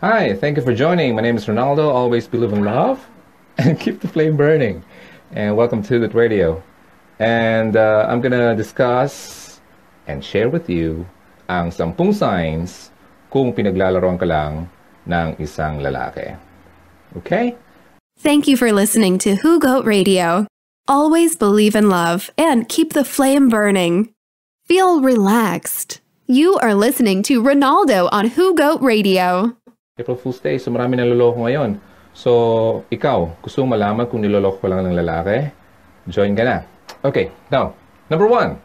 Hi, thank you for joining. My name is Ronaldo. Always believe in love and keep the flame burning. And welcome to the radio. And uh, I'm gonna discuss and share with you ang sampung signs kung pinaglalaroan ka lang ng isang lalaki. Okay? Thank you for listening to Who Goat Radio. Always believe in love and keep the flame burning. Feel relaxed. You are listening to Ronaldo on Who Goat Radio. April Fool's Day, so marami naloloko ngayon. So, ikaw, gusto mo malaman kung niloloko ka lang ng lalaki? Join ka na. Okay, now, number one.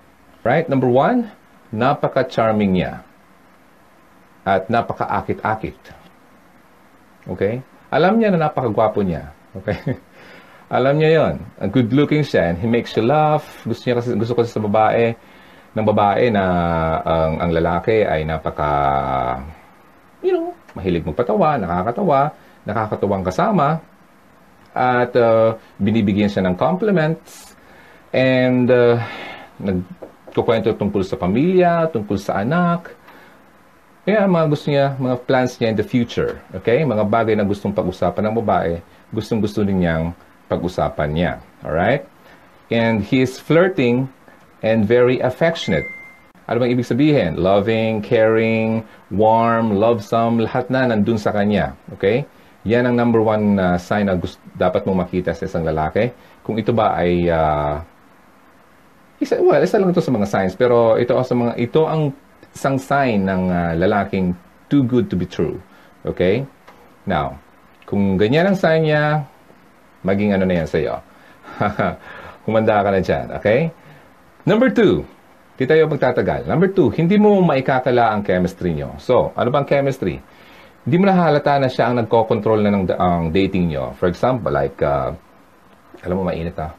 Right? Number one, napaka-charming niya. At napaka-akit-akit. Okay? Alam niya na napaka-gwapo niya. Okay? Alam niya yon. Good-looking siya and he makes you laugh. Gusto niya kasi, gusto kasi sa babae, ng babae na ang, ang lalaki ay napaka, you know, mahilig magpatawa, nakakatawa, nakakatawang kasama, at uh, binibigyan siya ng compliments, and uh, nagkukwento tungkol sa pamilya, tungkol sa anak, kaya mga gusto niya, mga plans niya in the future, okay? Mga bagay na gustong pag-usapan ng babae, gustong gusto din niyang pag-usapan niya, alright? And he is flirting and very affectionate. Ano bang ibig sabihin? Loving, caring, warm, lovesome, lahat na nandun sa kanya. Okay? Yan ang number one uh, sign na gusto, dapat mong makita sa isang lalaki. Kung ito ba ay uh, isa, well, isa lang ito sa mga signs, pero ito sa mga ito ang isang sign ng uh, lalaking too good to be true. Okay? Now, kung ganyan ang sign niya, maging ano na yan sa iyo. Humanda ka na dyan, okay? Number two, Di tayo magtatagal. Number two, hindi mo maikakala ang chemistry nyo. So, ano bang chemistry? Hindi mo nahalata na siya ang nagko-control na ng ang dating nyo. For example, like, uh, alam mo, mainit ah.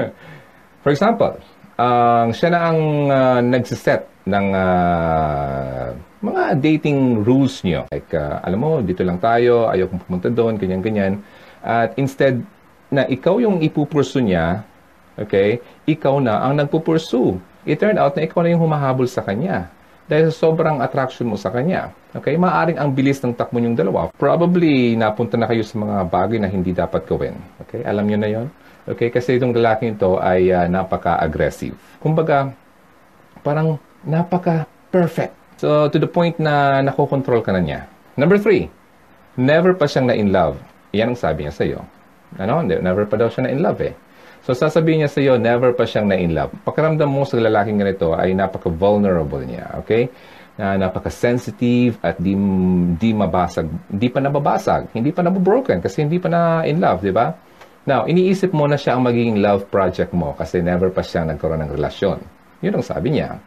For example, uh, siya na ang uh, nagsiset ng uh, mga dating rules nyo. Like, uh, alam mo, dito lang tayo, ayaw kong pumunta doon, ganyan-ganyan. At instead na ikaw yung ipupursu niya, okay, ikaw na ang nagpupursu it turned out na ikaw na yung humahabol sa kanya. Dahil sa sobrang attraction mo sa kanya. Okay? Maaring ang bilis ng takbo niyong dalawa. Probably napunta na kayo sa mga bagay na hindi dapat gawin. Okay? Alam niyo na yon Okay? Kasi itong lalaking ito ay uh, napaka-aggressive. Kumbaga, parang napaka-perfect. So, to the point na nakokontrol ka na niya. Number three, never pa siyang na-in love. Yan ang sabi niya sa'yo. Ano? Never pa daw siya na-in love eh. So sasabihin niya sa iyo, never pa siyang na-in love. Pakiramdam mo sa lalaking ganito ay napaka-vulnerable niya, okay? Na napaka-sensitive at di, di mabasag, di pa nababasag, hindi pa nabobroken kasi hindi pa na-in love, di ba? Now, iniisip mo na siya ang magiging love project mo kasi never pa siyang nagkaroon ng relasyon. Yun ang sabi niya.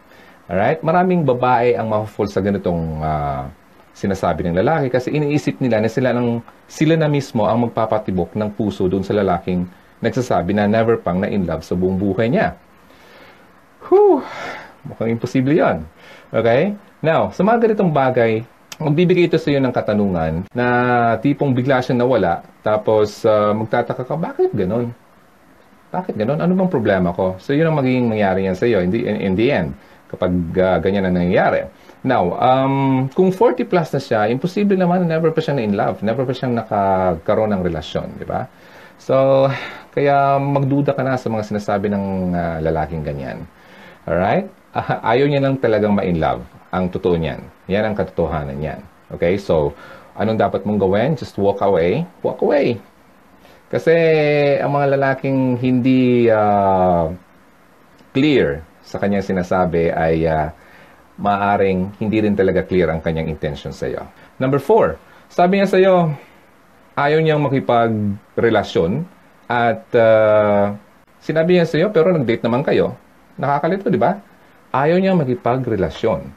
Alright? Maraming babae ang ma-fall sa ganitong uh, sinasabi ng lalaki kasi iniisip nila na sila, ng, sila na mismo ang magpapatibok ng puso doon sa lalaking nagsasabi na never pang na-in love sa buong buhay niya. Whew! Mukhang imposible yan. Okay? Now, sa mga ganitong bagay, magbibigay ito sa iyo ng katanungan na tipong bigla siyang nawala, tapos uh, magtataka ka, bakit ganun? Bakit ganun? Ano bang problema ko? So, yun ang magiging mangyari yan sa iyo in the, in, in the end, kapag uh, ganyan ang nangyayari. Now, um, kung 40 plus na siya, imposible naman na never pa siyang na-in love, never pa siyang nakakaroon ng relasyon, di ba? So, kaya magduda ka na sa mga sinasabi ng uh, lalaking ganyan. Alright? Uh, ayaw niya lang talagang ma-in love. Ang totoo niyan. Yan ang katotohanan niyan. Okay? So, anong dapat mong gawin? Just walk away. Walk away. Kasi ang mga lalaking hindi uh, clear sa kanyang sinasabi ay uh, maaring hindi rin talaga clear ang kanyang intention sa iyo. Number four, sabi niya sa iyo, ayaw niyang makipagrelasyon at uh, sinabi niya sa iyo, pero nag-date naman kayo. Nakakalito, di ba? Ayaw niyang makipagrelasyon.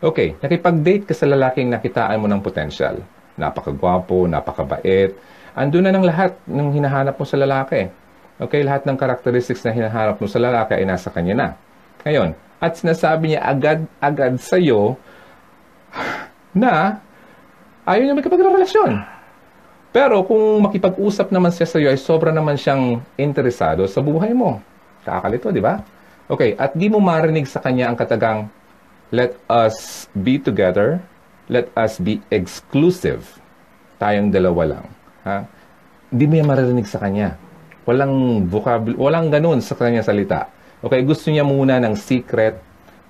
Okay, nakipag-date ka sa lalaking nakitaan mo ng potensyal. Napakagwapo, napakabait. Andun na ng lahat ng hinahanap mo sa lalaki. Okay, lahat ng characteristics na hinahanap mo sa lalaki ay nasa kanya na. Ngayon, at sinasabi niya agad-agad sa iyo na ayaw niya makipagrelasyon. Pero kung makipag-usap naman siya sa iyo ay sobra naman siyang interesado sa buhay mo. Kakalito, di ba? Okay, at di mo marinig sa kanya ang katagang, let us be together, let us be exclusive. tayong dalawa lang, ha? Hindi mo yan maririnig sa kanya. Walang vocabulary, walang ganun sa kanya salita. Okay, gusto niya muna ng secret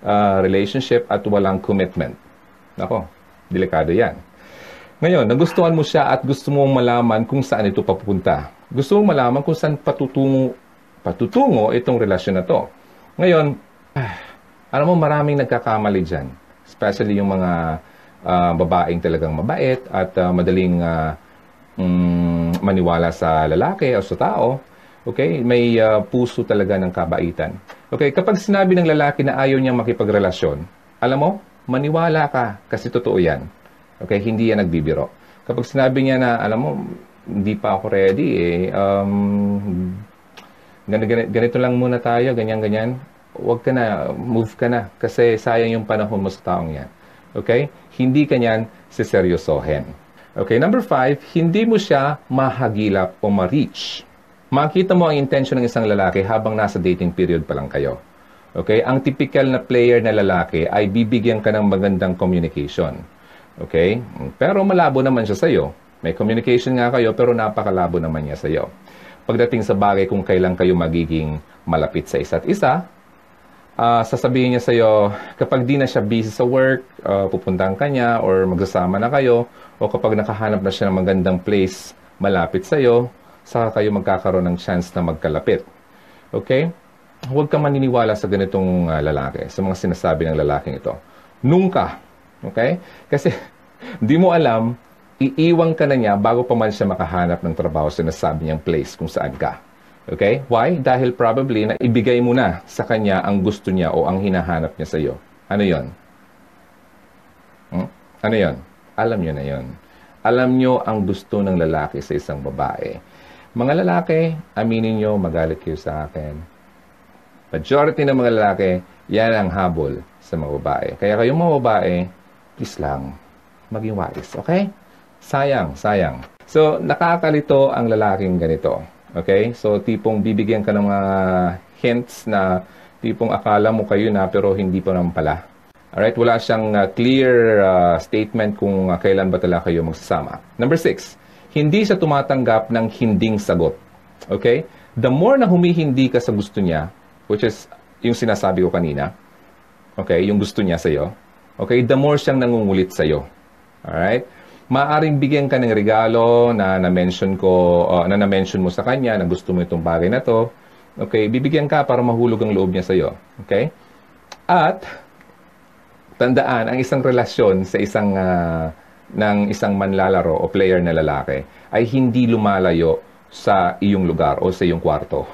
uh, relationship at walang commitment. Nako, delikado yan. Ngayon, nagustuhan mo siya at gusto mo malaman kung saan ito papupunta. Gusto mo malaman kung saan patutungo, patutungo itong relasyon na to. Ngayon, ah, alam mo, maraming nagkakamali dyan. Especially yung mga uh, babaeng talagang mabait at uh, madaling uh, um, maniwala sa lalaki o sa tao. Okay? May uh, puso talaga ng kabaitan. Okay? Kapag sinabi ng lalaki na ayaw niyang makipagrelasyon, alam mo, maniwala ka kasi totoo yan. Okay? Hindi yan nagbibiro. Kapag sinabi niya na, alam mo, hindi pa ako ready eh, um, ganito, lang muna tayo, ganyan-ganyan, huwag ka na, move ka na, kasi sayang yung panahon mo sa taong yan. Okay? Hindi ka niyan siseryosohin. Okay, number five, hindi mo siya mahagilap o ma-reach. Makita mo ang intention ng isang lalaki habang nasa dating period pa lang kayo. Okay, ang typical na player na lalaki ay bibigyan ka ng magandang communication. Okay, pero malabo naman siya sa'yo. May communication nga kayo pero napakalabo naman niya sa'yo. Pagdating sa bagay kung kailan kayo magiging malapit sa isa't isa, uh, sasabihin niya sa'yo, kapag di na siya busy sa work, uh, pupuntahan ka niya or magsasama na kayo, o kapag nakahanap na siya ng magandang place malapit sa'yo, saka kayo magkakaroon ng chance na magkalapit. Okay? Huwag ka maniniwala sa ganitong uh, lalaki, sa mga sinasabi ng lalaking ito. Nunca. Okay? Kasi di mo alam, iiwang ka na niya bago pa man siya makahanap ng trabaho sa nasabi niyang place kung saan ka. Okay? Why? Dahil probably na ibigay mo na sa kanya ang gusto niya o ang hinahanap niya sa iyo. Ano yon? Hmm? Ano yon? Alam niyo na yon. Alam niyo ang gusto ng lalaki sa isang babae. Mga lalaki, aminin nyo, magalit kayo sa akin. Majority ng mga lalaki, yan ang habol sa mga babae. Kaya kayong mga babae, please lang, maging wise, okay? Sayang, sayang. So, nakakalito ang lalaking ganito. Okay? So, tipong bibigyan ka ng mga hints na tipong akala mo kayo na pero hindi pa naman pala. Alright? Wala siyang uh, clear uh, statement kung uh, kailan ba talaga kayo magsasama. Number six, hindi siya tumatanggap ng hinding sagot. Okay? The more na humihindi ka sa gusto niya, which is yung sinasabi ko kanina, okay, yung gusto niya sa'yo, okay, the more siyang nangungulit sa'yo. Alright? Maaring bigyan ka ng regalo na na-mention ko, uh, na na-mention mo sa kanya na gusto mo itong bagay na to. Okay, bibigyan ka para mahulog ang loob niya sa'yo. Okay? At, tandaan, ang isang relasyon sa isang uh, ng isang manlalaro o player na lalaki ay hindi lumalayo sa iyong lugar o sa iyong kwarto.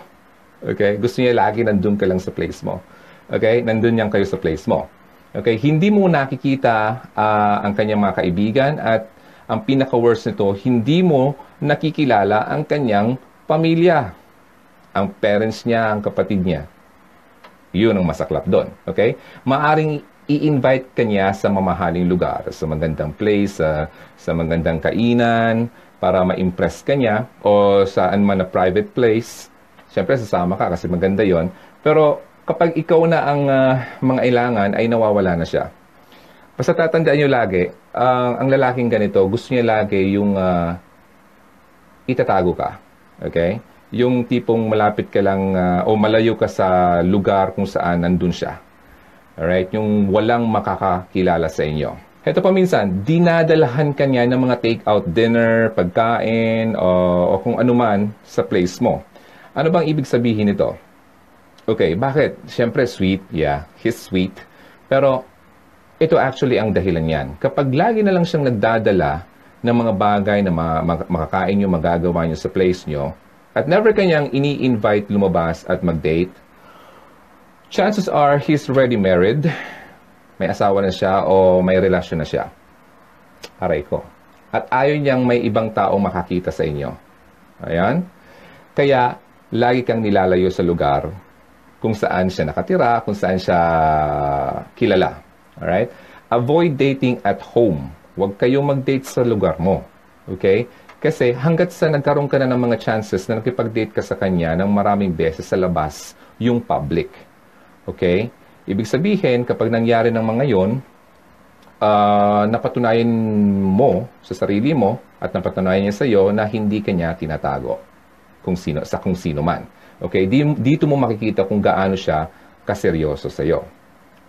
Okay? Gusto niya lagi nandun ka lang sa place mo. Okay? Nandun yan kayo sa place mo. Okay? Hindi mo nakikita uh, ang kanyang mga kaibigan at ang pinaka-worst nito, hindi mo nakikilala ang kanyang pamilya. Ang parents niya, ang kapatid niya. Yun ang masaklap doon. Okay? Maaring i-invite kanya sa mamahaling lugar, sa magandang place, sa, sa magandang kainan, para ma-impress kanya, o saan man na private place. Siyempre, sasama ka kasi maganda yon Pero kapag ikaw na ang uh, mga ilangan, ay nawawala na siya. Basta tatandaan nyo lagi, uh, ang lalaking ganito, gusto niya lagi yung uh, itatago ka. Okay? Yung tipong malapit ka lang uh, o malayo ka sa lugar kung saan nandun siya. Alright? Yung walang makakakilala sa inyo. Ito pa minsan, dinadalahan ka niya ng mga take-out dinner, pagkain, o, o kung anuman sa place mo. Ano bang ibig sabihin nito? Okay, bakit? Siyempre, sweet. Yeah, he's sweet. Pero, ito actually ang dahilan yan. Kapag lagi na lang siyang nagdadala ng mga bagay na makakain nyo, magagawa nyo sa place nyo, at never kanyang ini-invite lumabas at mag-date, chances are he's already married, may asawa na siya o may relasyon na siya. Aray ko. At ayaw niyang may ibang tao makakita sa inyo. Ayan. Kaya, lagi kang nilalayo sa lugar kung saan siya nakatira, kung saan siya kilala. Alright? Avoid dating at home. Huwag kayong mag-date sa lugar mo. Okay? Kasi hanggat sa nagkaroon ka na ng mga chances na nakipag-date ka sa kanya ng maraming beses sa labas, yung public. Okay? Ibig sabihin, kapag nangyari ng mga yon, ah, napatunayan mo sa sarili mo at napatunayan niya sa iyo na hindi kanya tinatago kung sino sa kung sino man. Okay? Di, dito mo makikita kung gaano siya kaseryoso sa iyo.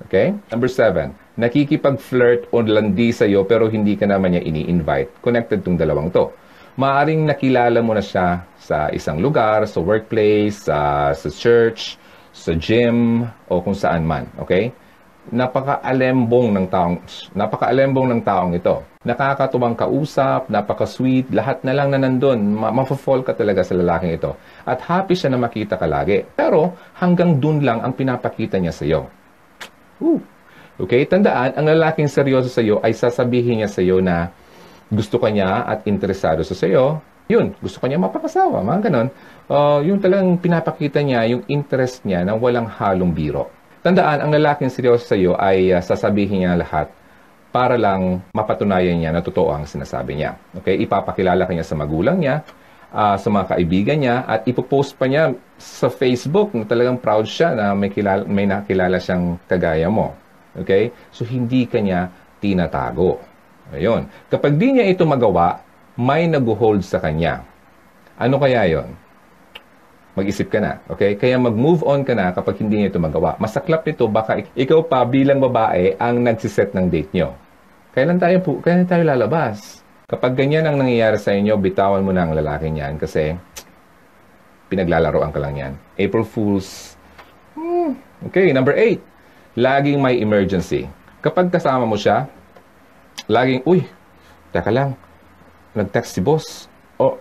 Okay? Number seven, nakikipag-flirt o landi sa iyo pero hindi ka naman niya ini-invite. Connected tong dalawang to. Maaring nakilala mo na siya sa isang lugar, sa workplace, sa, sa church, sa gym, o kung saan man. Okay? Napaka-alembong ng taong, napaka-alembong ng taong ito. Nakakatuwang kausap, napaka-sweet, lahat na lang na nandun. Ma- mapafall ka talaga sa lalaking ito. At happy siya na makita ka lagi. Pero hanggang dun lang ang pinapakita niya sa iyo. Woo. Okay, tandaan, ang lalaking seryoso sa iyo ay sasabihin niya sa iyo na gusto ka niya at interesado sa iyo. Yun, gusto ka niya mapakasawa, mga ganon. Uh, yung talagang pinapakita niya yung interest niya na walang halong biro. Tandaan, ang lalaking seryoso sa iyo ay uh, sasabihin niya lahat para lang mapatunayan niya na totoo ang sinasabi niya. Okay, ipapakilala ka niya sa magulang niya, uh, sa mga kaibigan niya, at ipopost pa niya sa Facebook na talagang proud siya na may, kilala, may nakilala siyang kagaya mo. Okay? So, hindi kanya tinatago. Ayun. Kapag di niya ito magawa, may nag-hold sa kanya. Ano kaya yon? Mag-isip ka na. Okay? Kaya mag-move on ka na kapag hindi niya ito magawa. Masaklap nito, baka ikaw pa bilang babae ang nagsiset ng date nyo. Kailan tayo, po, kailan tayo lalabas? Kapag ganyan ang nangyayari sa inyo, bitawan mo na ang lalaki niyan kasi pinaglalaroan ka lang yan. April Fools. Hmm. Okay, number eight laging may emergency. Kapag kasama mo siya, laging, uy, teka lang, nag-text si boss. O,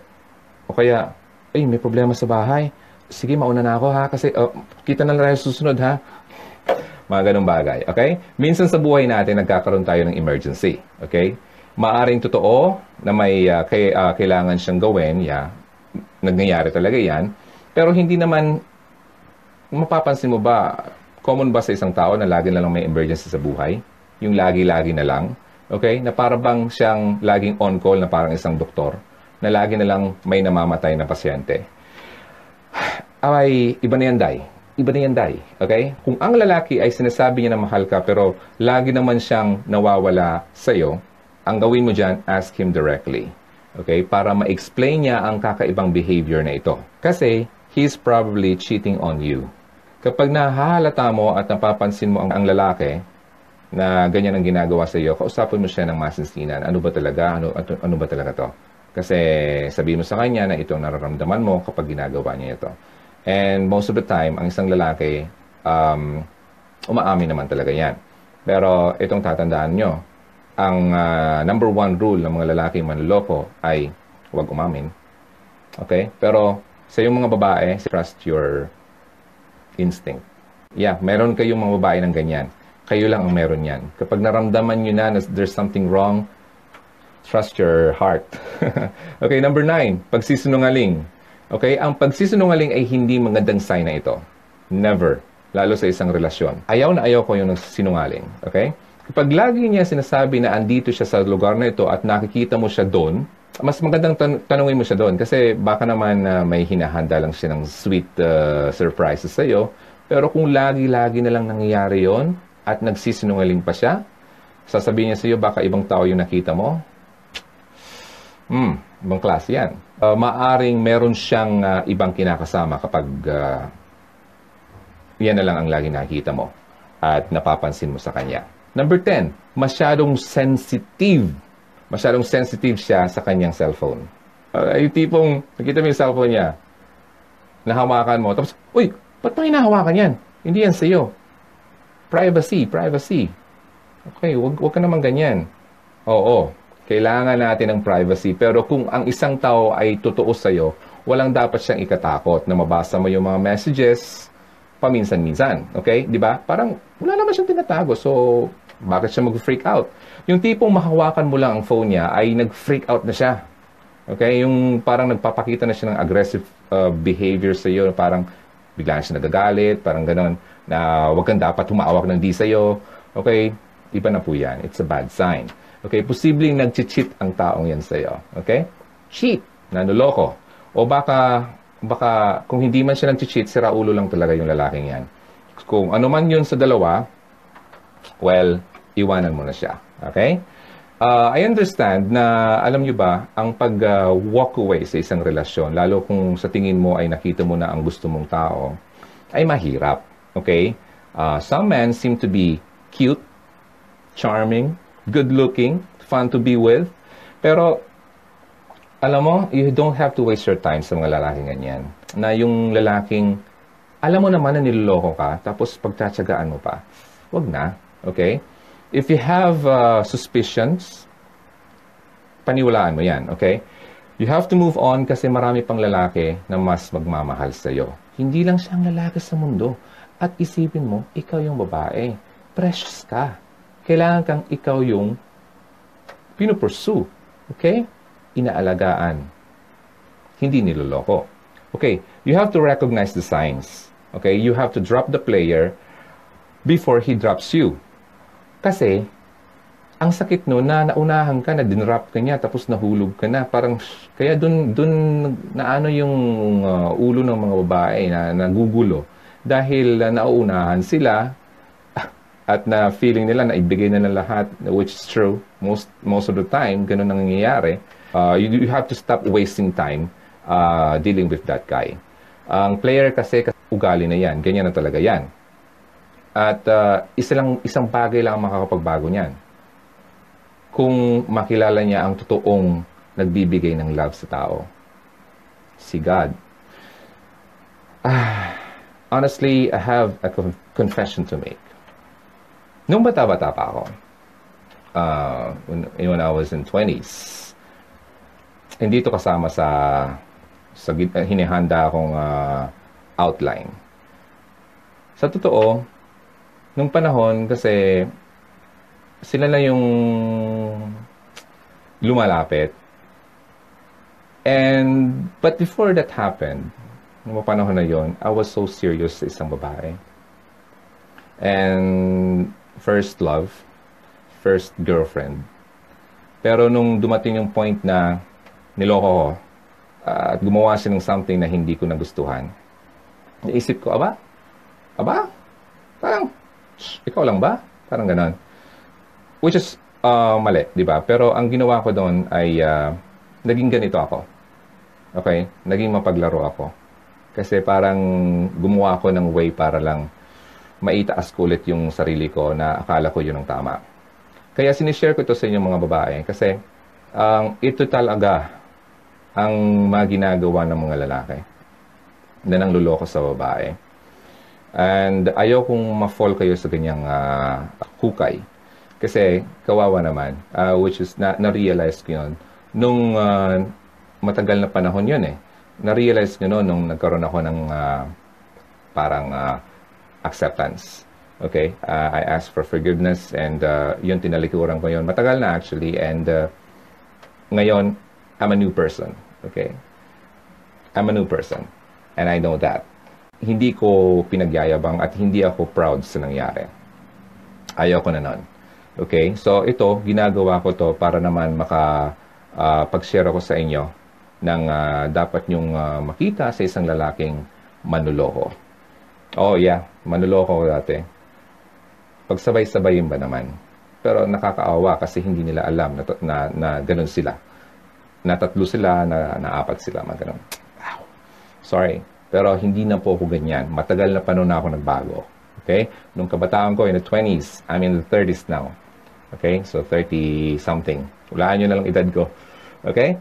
o kaya, ay, may problema sa bahay. Sige, mauna na ako ha, kasi oh, kita na lang tayo susunod ha. Mga ganong bagay, okay? Minsan sa buhay natin, nagkakaroon tayo ng emergency, okay? Maaring totoo na may uh, kay, uh, kailangan siyang gawin, yeah, nangyayari talaga yan. Pero hindi naman, mapapansin mo ba, common ba sa isang tao na lagi na lang may emergency sa buhay? Yung lagi-lagi na lang? Okay? Na para bang siyang laging on-call na parang isang doktor? Na lagi na lang may namamatay na pasyente? Ay, iba na yan, Day. Iba na yan, Day. Okay? Kung ang lalaki ay sinasabi niya na mahal ka pero lagi naman siyang nawawala sa iyo, ang gawin mo dyan, ask him directly. Okay? Para ma-explain niya ang kakaibang behavior na ito. Kasi, he's probably cheating on you. Kapag nahahalata mo at napapansin mo ang, ang lalaki na ganyan ang ginagawa sa iyo, kausapin mo siya ng masinsinan. Ano ba talaga? Ano, ano, ano ba talaga to? Kasi sabihin mo sa kanya na ito ang nararamdaman mo kapag ginagawa niya ito. And most of the time, ang isang lalaki, um, umaamin naman talaga yan. Pero itong tatandaan nyo, ang uh, number one rule ng mga lalaki manloloko ay huwag umamin. Okay? Pero sa yung mga babae, trust your instinct. Yeah, meron kayong mga babae ng ganyan. Kayo lang ang meron yan. Kapag naramdaman nyo na na there's something wrong, trust your heart. okay, number nine, pagsisinungaling. Okay, ang pagsisinungaling ay hindi magandang sign na ito. Never. Lalo sa isang relasyon. Ayaw na ayaw ko yung sinungaling. Okay? Kapag lagi niya sinasabi na andito siya sa lugar na ito at nakikita mo siya doon, mas magandang tan- tanungin mo siya doon kasi baka naman uh, may hinahanda lang siya ng sweet uh, surprises sa iyo. Pero kung lagi-lagi na lang nangyayari yon at nagsisinungaling pa siya, sasabihin niya sa iyo baka ibang tao yung nakita mo. Hmm, ibang klase yan. Uh, maaring meron siyang uh, ibang kinakasama kapag uh, yan na lang ang lagi nakikita mo at napapansin mo sa kanya. Number 10, masyadong sensitive masyadong sensitive siya sa kanyang cellphone. Uh, yung tipong, nakita mo yung cellphone niya, nahawakan mo, tapos, uy, ba't mo hinahawakan yan? Hindi yan sa'yo. Privacy, privacy. Okay, wag, wag ka naman ganyan. Oo, kailangan natin ng privacy. Pero kung ang isang tao ay totoo sa'yo, walang dapat siyang ikatakot na mabasa mo yung mga messages paminsan-minsan. Okay? Di ba? Parang wala naman siyang tinatago. So, bakit siya mag-freak out? Yung tipong mahawakan mo lang ang phone niya ay nag-freak out na siya. Okay? Yung parang nagpapakita na siya ng aggressive uh, behavior sa iyo. Parang bigla siya nagagalit, parang ganon, na wag kang dapat humawak ng di sa iyo. Okay? Iba na po yan. It's a bad sign. Okay? Posibleng nag-cheat ang taong yan sa iyo. Okay? Cheat. Nanuloko. O baka, baka kung hindi man siya nag-cheat, sira ulo lang talaga yung lalaking yan. Kung ano man yun sa dalawa, well, iwanan mo na siya. Okay? Uh, I understand na, alam nyo ba, ang pag-walk uh, away sa isang relasyon, lalo kung sa tingin mo ay nakita mo na ang gusto mong tao, ay mahirap. Okay? Uh, some men seem to be cute, charming, good-looking, fun to be with. Pero, alam mo, you don't have to waste your time sa mga lalaking ganyan. Na yung lalaking, alam mo naman na niloloko ka, tapos pagtsatsagaan mo pa. Wag na. Okay? If you have uh, suspicions, paniwalaan mo yan, okay? You have to move on kasi marami pang lalaki na mas magmamahal sa iyo. Hindi lang siyang lalaki sa mundo. At isipin mo, ikaw yung babae. Precious ka. Kailangan kang ikaw yung pinupursue. Okay? Inaalagaan. Hindi niloloko. Okay, you have to recognize the signs. Okay, you have to drop the player before he drops you. Kasi, ang sakit no na naunahan ka na dinrap ka niya tapos nahulog ka na parang kaya dun dun naano yung uh, ulo ng mga babae na nagugulo dahil uh, nauunahan sila at na feeling nila na ibigay na ng lahat which is true most most of the time ganun ang nangyayari uh, you, you have to stop wasting time uh, dealing with that guy ang player kasi ugali na yan ganyan na talaga yan at uh, isa lang, isang bagay lang ang makakapagbago niyan. Kung makilala niya ang totoong nagbibigay ng love sa tao. Si God. Ah, honestly, I have a confession to make. Nung bata-bata pa ako, uh, when, when I was in 20s, hindi to kasama sa sa hinihanda akong uh, outline. Sa totoo, nung panahon kasi sila na yung lumalapit. And, but before that happened, nung panahon na yon, I was so serious sa isang babae. And, first love, first girlfriend. Pero nung dumating yung point na niloko ko, uh, at gumawa siya ng something na hindi ko nagustuhan, naisip ko, aba, aba, parang ikaw lang ba? Parang ganon. Which is uh, mali, di ba? Pero ang ginawa ko doon ay uh, naging ganito ako. Okay? Naging mapaglaro ako. Kasi parang gumawa ako ng way para lang maitaas ko ulit yung sarili ko na akala ko yun ang tama. Kaya sinishare ko ito sa inyong mga babae kasi ang um, ito talaga ang mga ginagawa ng mga lalaki na nang luloko sa babae. And ayaw kong ma-fall kayo sa ganyang uh, hukay. Kasi kawawa naman, uh, which is na- na-realize ko yun. Nung uh, matagal na panahon yun eh. Na-realize ko noon nung nagkaroon ako ng uh, parang uh, acceptance. Okay? Uh, I asked for forgiveness and uh, yun tinalikuran ko yun. Matagal na actually and uh, ngayon, I'm a new person. Okay? I'm a new person. And I know that hindi ko pinagyayabang at hindi ako proud sa nangyari. Ayaw ko na nun. Okay? So, ito, ginagawa ko to para naman maka uh, pag-share ako sa inyo ng uh, dapat nyong uh, makita sa isang lalaking Oh, yeah. Manuloko ko dati. Pagsabay-sabayin ba naman? Pero nakakaawa kasi hindi nila alam na, na, na ganun sila. Na tatlo sila, na, na apat sila, mga ganun. Wow. Sorry pero hindi na po ako ganyan. Matagal na panahon na ako nagbago. Okay? Nung kabataan ko, in the 20s, I'm in the 30s now. Okay? So, 30 something. Walaan nyo na lang edad ko. Okay?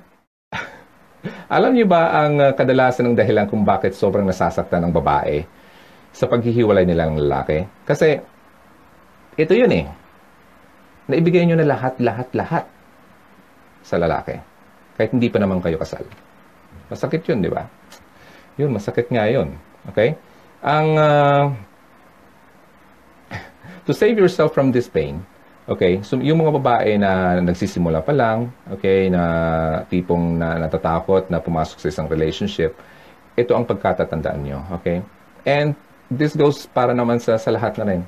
Alam niyo ba ang uh, kadalasan ng dahilan kung bakit sobrang nasasaktan ng babae sa paghihiwalay nila ng lalaki? Kasi, ito yun eh. Naibigay nyo na lahat, lahat, lahat sa lalaki. Kahit hindi pa naman kayo kasal. Masakit yun, di ba? Yun, masakit nga yun. Okay? Ang, uh, to save yourself from this pain, okay, so yung mga babae na nagsisimula pa lang, okay, na tipong na natatakot na pumasok sa isang relationship, ito ang pagkatatandaan nyo, okay? And this goes para naman sa, sa lahat na rin.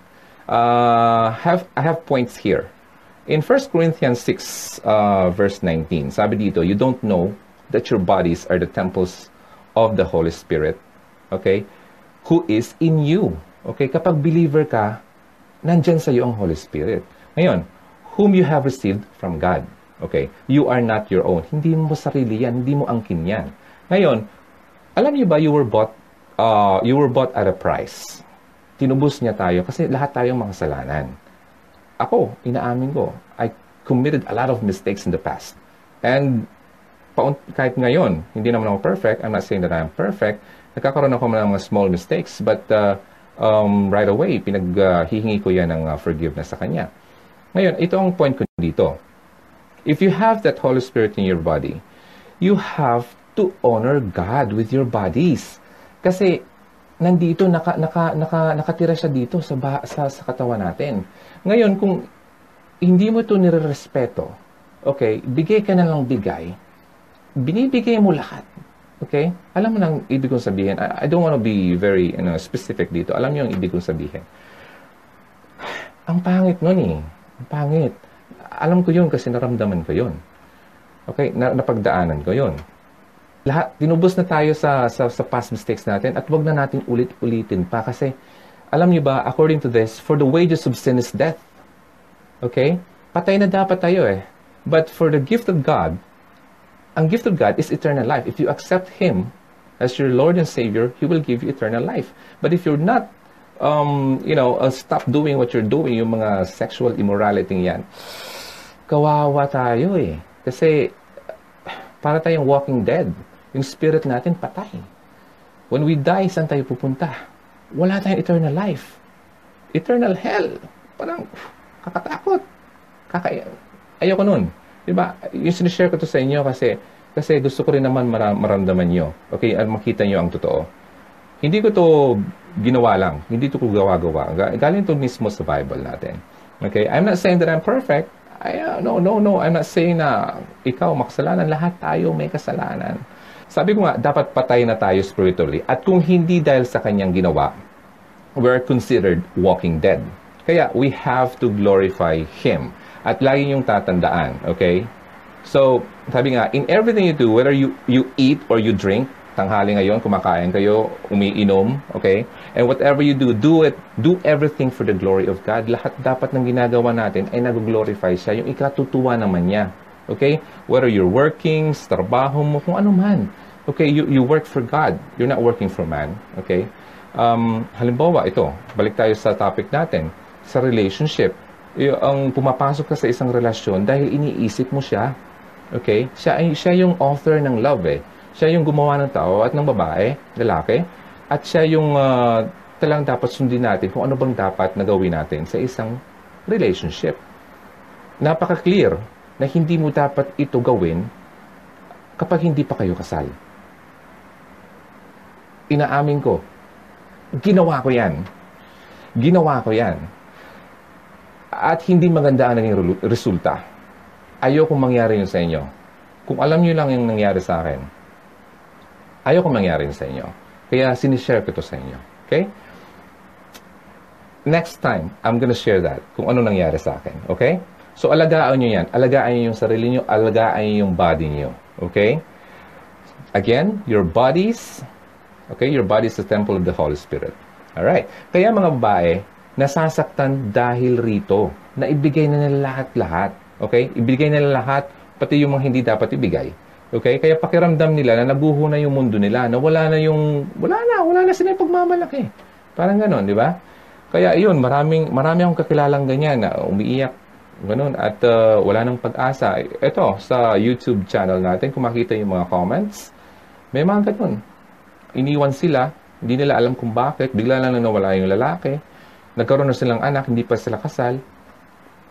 Uh, have, I have points here. In 1 Corinthians 6, uh, verse 19, sabi dito, you don't know that your bodies are the temples of the Holy Spirit. Okay? Who is in you. Okay? Kapag believer ka, nandyan sa iyo ang Holy Spirit. Ngayon, whom you have received from God. Okay? You are not your own. Hindi mo sarili yan. Hindi mo angkin yan. Ngayon, alam niyo ba, you were bought, uh, you were bought at a price. Tinubos niya tayo kasi lahat tayong makasalanan. Ako, inaamin ko, I committed a lot of mistakes in the past. And kahit ngayon, hindi naman ako perfect. I'm not saying that I'm perfect. Nagkakaroon ako ng mga small mistakes, but uh, um, right away, pinaghihingi uh, ko yan ng uh, forgiveness sa Kanya. Ngayon, ito ang point ko dito. If you have that Holy Spirit in your body, you have to honor God with your bodies. Kasi nandito, naka, naka, naka, nakatira siya dito sa, sa, sa katawan natin. Ngayon, kung hindi mo ito nirerespeto, okay, bigay ka na lang bigay, binibigay mo lahat. Okay? Alam mo nang ibig kong sabihin. I, I don't want to be very you know, specific dito. Alam niyo ang ibig kong sabihin. Ang pangit nun eh. Ang pangit. Alam ko yun kasi naramdaman ko yun. Okay? Na, napagdaanan ko yun. Lahat, tinubos na tayo sa, sa, sa past mistakes natin at wag na natin ulit-ulitin pa kasi alam niyo ba, according to this, for the wages of sin is death. Okay? Patay na dapat tayo eh. But for the gift of God, ang gift of God is eternal life. If you accept Him as your Lord and Savior, He will give you eternal life. But if you're not, um, you know, uh, stop doing what you're doing, yung mga sexual immorality yan, kawawa tayo eh. Kasi, para tayong walking dead. Yung spirit natin patay. When we die, saan tayo pupunta? Wala tayong eternal life. Eternal hell. Parang, kakatakot. Kaka Ayoko nun. Diba? Yung sinishare ko to sa inyo kasi kasi gusto ko rin naman maram- maramdaman nyo. Okay? At makita nyo ang totoo. Hindi ko to ginawa lang. Hindi to ko gawa-gawa. Galing to mismo sa Bible natin. Okay? I'm not saying that I'm perfect. I, uh, no, no, no. I'm not saying na ikaw makasalanan. Lahat tayo may kasalanan. Sabi ko nga, dapat patay na tayo spiritually. At kung hindi dahil sa kanyang ginawa, we're considered walking dead. Kaya we have to glorify Him. At lagi yung tatandaan, okay? So, sabi nga, in everything you do, whether you, you eat or you drink, tanghali ngayon, kumakain kayo, umiinom, okay? And whatever you do, do it, do everything for the glory of God. Lahat dapat ng ginagawa natin ay nag-glorify siya, yung ikatutuwa naman niya. Okay? Whether you're working, trabaho mo, kung ano man. Okay, you, you work for God. You're not working for man. Okay? Um, halimbawa, ito, balik tayo sa topic natin, sa relationship ang pumapasok ka sa isang relasyon dahil iniisip mo siya. Okay? Siya, ay, siya yung author ng love eh. Siya yung gumawa ng tao at ng babae, lalaki. At siya yung uh, talang dapat sundin natin kung ano bang dapat na gawin natin sa isang relationship. Napaka-clear na hindi mo dapat ito gawin kapag hindi pa kayo kasal. Inaamin ko, ginawa ko yan. Ginawa ko yan at hindi maganda ang naging resulta. Ayoko mangyari yun sa inyo. Kung alam nyo lang yung nangyari sa akin, ayoko mangyari yun sa inyo. Kaya sinishare ko to sa inyo. Okay? Next time, I'm gonna share that, kung ano nangyari sa akin. Okay? So, alagaan nyo yan. Alagaan nyo yung sarili nyo, alagaan nyo yung body nyo. Okay? Again, your bodies, okay, your body is the temple of the Holy Spirit. Alright? Kaya mga babae, nasasaktan dahil rito. Na ibigay na nila lahat-lahat. Okay? Ibigay nila lahat, pati yung mga hindi dapat ibigay. Okay? Kaya pakiramdam nila na nabuho na yung mundo nila, na wala na yung, wala na, wala na sila yung pagmamalaki. Parang ganon, di ba? Kaya yun, maraming, marami akong kakilalang ganyan na umiiyak, ganun, at uh, wala nang pag-asa. Ito, sa YouTube channel natin, kung makita yung mga comments, may mga ganun. Iniwan sila, hindi nila alam kung bakit, bigla lang nawala yung lalaki, nagkaroon na silang anak, hindi pa sila kasal,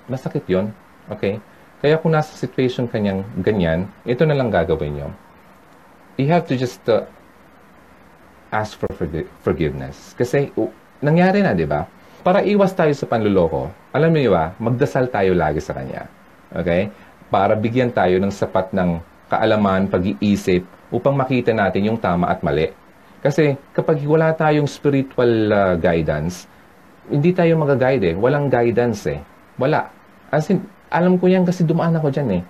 masakit yon Okay? Kaya kung nasa situation kanyang ganyan, ito na lang gagawin nyo. You have to just uh, ask for forgiveness. Kasi uh, nangyari na, di ba? Para iwas tayo sa panluloko, alam niyo ba, magdasal tayo lagi sa Kanya. Okay? Para bigyan tayo ng sapat ng kaalaman, pag-iisip, upang makita natin yung tama at mali. Kasi kapag wala tayong spiritual uh, guidance, hindi tayo mag-guide eh. Walang guidance eh. Wala. As in, alam ko yan kasi dumaan ako dyan eh.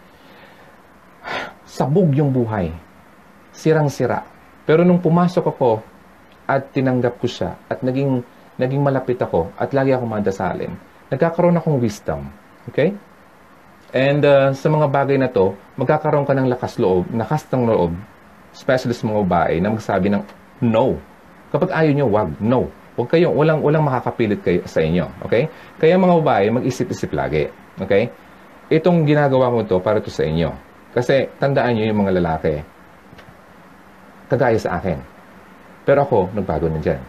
Sabog yung buhay. Sirang-sira. Pero nung pumasok ako at tinanggap ko siya at naging, naging malapit ako at lagi ako madasalin, nagkakaroon akong wisdom. Okay? And uh, sa mga bagay na to, magkakaroon ka ng lakas loob, lakas ng loob, especially sa mga babae, na magsabi ng no. Kapag ayaw nyo, wag, no. Huwag kayong, walang, walang makakapilit kayo sa inyo. Okay? Kaya mga babae, mag-isip-isip lagi. Okay? Itong ginagawa ko to para to sa inyo. Kasi tandaan nyo yung mga lalaki, kagaya sa akin. Pero ako, nagbago na dyan.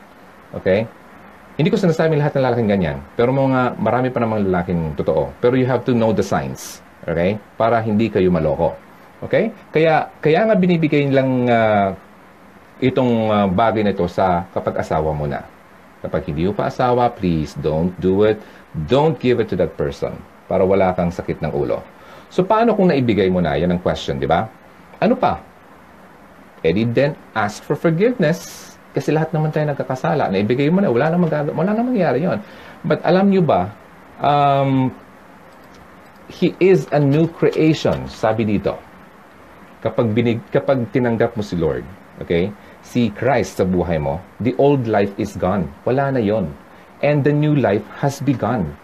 Okay? Hindi ko sinasabing lahat ng lalaking ganyan. Pero mga marami pa namang lalaking totoo. Pero you have to know the signs. Okay? Para hindi kayo maloko. Okay? Kaya, kaya nga binibigay lang uh, itong uh, bagay na ito sa kapag asawa mo na. Kapag hindi mo pa asawa, please don't do it. Don't give it to that person para wala kang sakit ng ulo. So, paano kung naibigay mo na? Yan ang question, di ba? Ano pa? Eh then ask for forgiveness. Kasi lahat naman tayo nagkakasala. Naibigay mo na, wala namang, wala namang mangyari yon. But alam nyo ba, um, He is a new creation, sabi dito. Kapag, binig, kapag tinanggap mo si Lord, okay? Si Christ sa buhay mo, the old life is gone. Wala na yon. And the new life has begun.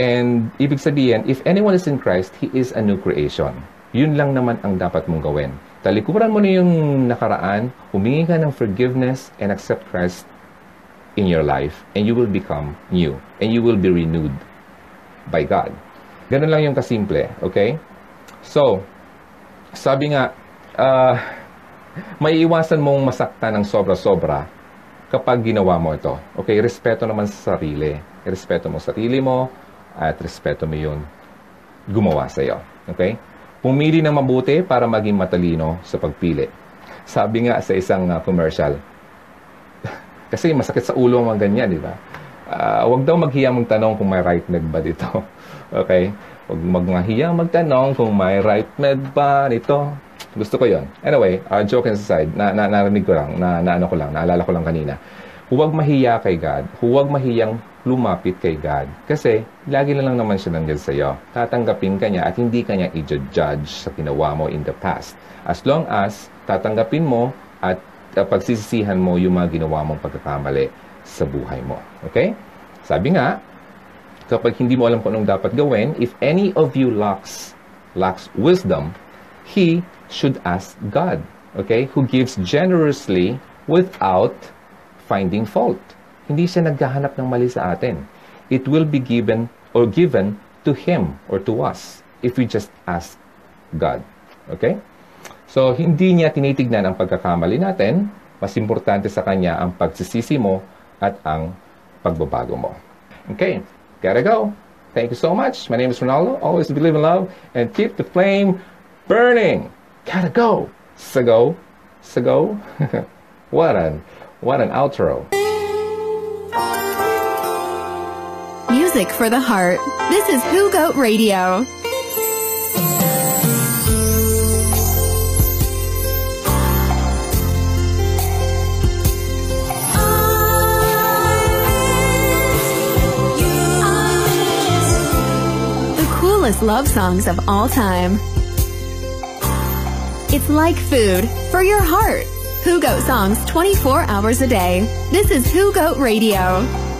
And ibig sabihin, if anyone is in Christ, he is a new creation. Yun lang naman ang dapat mong gawin. Talikuran mo na yung nakaraan, humingi ka ng forgiveness, and accept Christ in your life, and you will become new, and you will be renewed by God. Ganun lang yung kasimple, okay? So, sabi nga, uh, may iwasan mong masakta ng sobra-sobra kapag ginawa mo ito. Okay, respeto naman sa sarili. Respeto mo sarili mo, at respeto mo yun gumawa sa iyo. Okay? Pumili ng mabuti para maging matalino sa pagpili. Sabi nga sa isang uh, commercial, kasi masakit sa ulo mga ganyan, di ba? Uh, huwag daw maghiyang magtanong kung may right med ba dito. okay? Huwag magmahiyang magtanong kung may right med ba nito. Gusto ko yon. Anyway, uh, joke aside, na, na, narinig ko lang, na, na ano ko lang, naalala ko lang kanina. Huwag mahiya kay God. Huwag mahiyang lumapit kay God. Kasi, lagi na lang naman siya nandiyan sa iyo. Tatanggapin ka niya at hindi ka niya i-judge sa ginawa mo in the past. As long as tatanggapin mo at uh, pagsisisihan mo yung mga ginawa mong pagkakamali sa buhay mo. Okay? Sabi nga, kapag hindi mo alam kung anong dapat gawin, if any of you lacks, lacks wisdom, he should ask God, okay, who gives generously without finding fault. Hindi siya naghahanap ng mali sa atin. It will be given or given to Him or to us if we just ask God. Okay? So, hindi niya tinitignan ang pagkakamali natin. Mas importante sa Kanya ang pagsisisi mo at ang pagbabago mo. Okay, gotta go. Thank you so much. My name is Ronaldo. Always believe in love and keep the flame burning. Gotta go. Sago. Sago. what an what an outro. Music for the heart. This is Who Goat Radio. The coolest love songs of all time. It's like food for your heart. Who Goat songs 24 hours a day. This is Who Goat Radio.